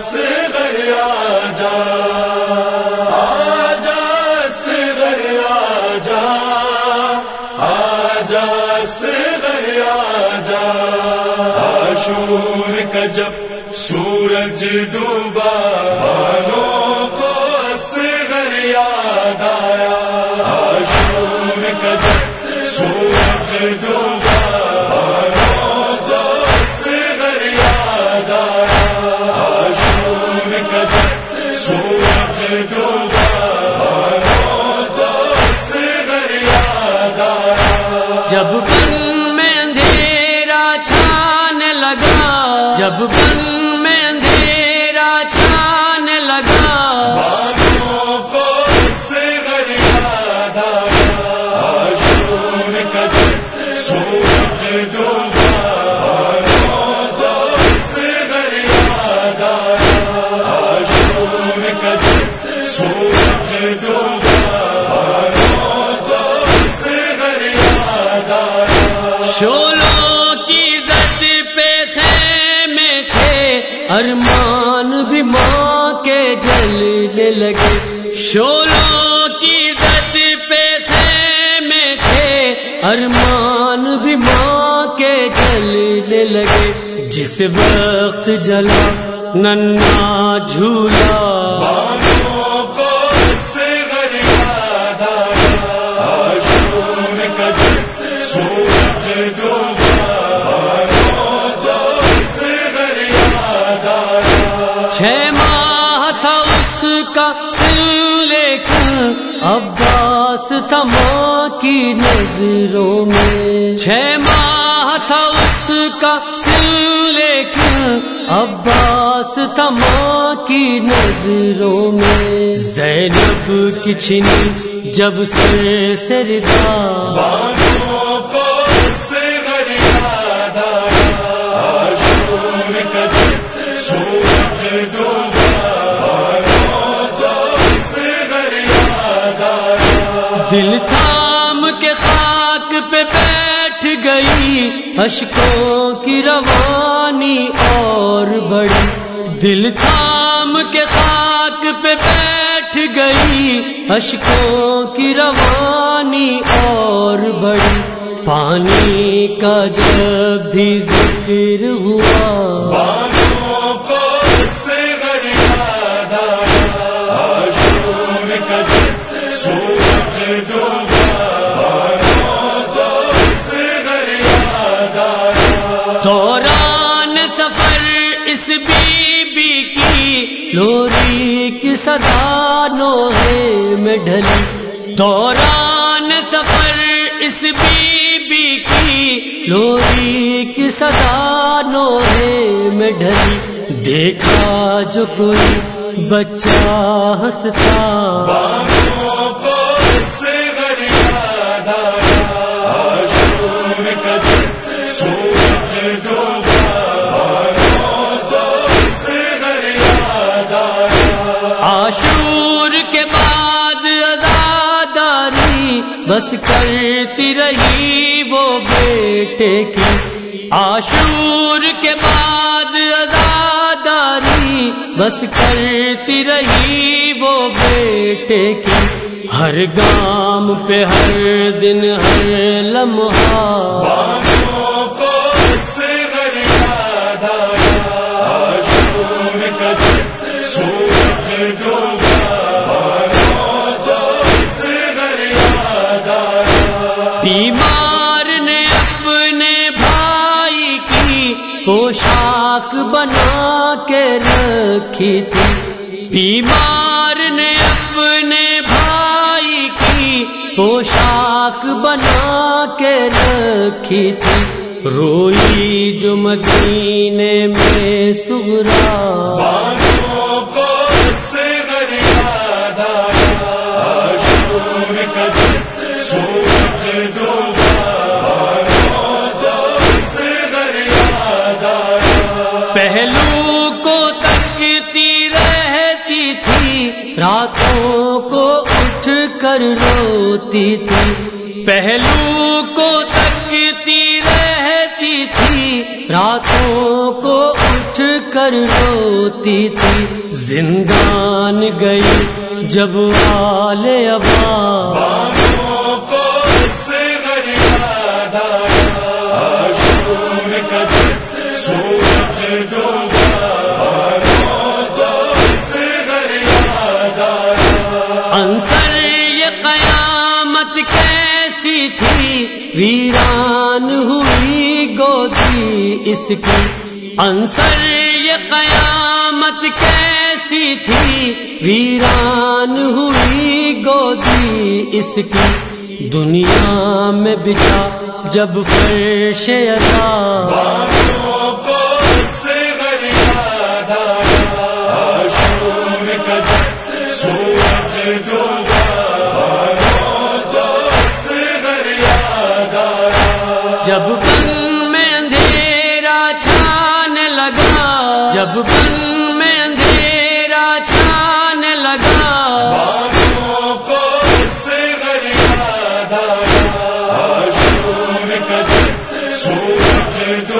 سر کا جب سورج ڈوبا، بانوں کو سر یاد آیا آشور کا جب سورج ڈوبا جب بن میں اندھیرا چھان لگا جب بن ارمان بھی ماں کے جلنے لگے جس وقت جلا ننا جھولا۔ چھ ماہ تھا اس کا لیکن عباس تھا نظروں میں چھ ماہ تھا اس کا سن لیکن عباس تھا ماں کی نظروں میں۔ زینب کی چھنی جب سے سردا خاک پہ بیٹھ گئی اشکوں کی روانی اور بڑی۔ دل تھام کے خاک پہ بیٹھ گئی اشکوں کی روانی اور بڑی۔ پانی کا جب بھی ذکر ہوا لوری کی صدا نوحے میں ڈلی دوران سفر اس بی بی کی۔ لوری کی صدا نوحے میں ڈلی دیکھا جو کوئی بچہ ہنستا۔ سورج ڈوبا۔ بس کرتی رہی وہ بیٹے کی آشور کے بعد ازاداری بس کرتی رہی وہ بیٹے کی ہر گام پہ ہر دن ہر لمحہ بیمار نے اپنے بھائی کی پوشاک بنا کے رکھی تھی۔ بیمار نے اپنے بھائی کی پوشاک بنا کے رکھی تھی۔ روئی جو مدینے میں سغرا بانوں پہلو کو تکتی رہتی تھی، راتوں کو اٹھ کر روتی تھی۔ پہلو کو تکتی رہتی تھی، راتوں کو اٹھ کر روتی تھی۔ زندان گئی جب والے ابا انصر یہ قیامت کیسی تھی؟ ویران ہوئی گودی اس کی۔ انصر یہ قیامت کیسی تھی؟ ویران ہوئی گودی اس کی۔ دنیا میں بچا جب فرش عطا۔ جب پن میں اندھیرا چھان لگا، جب پن میں اندھیرا چھان لگا۔ سے سورج کو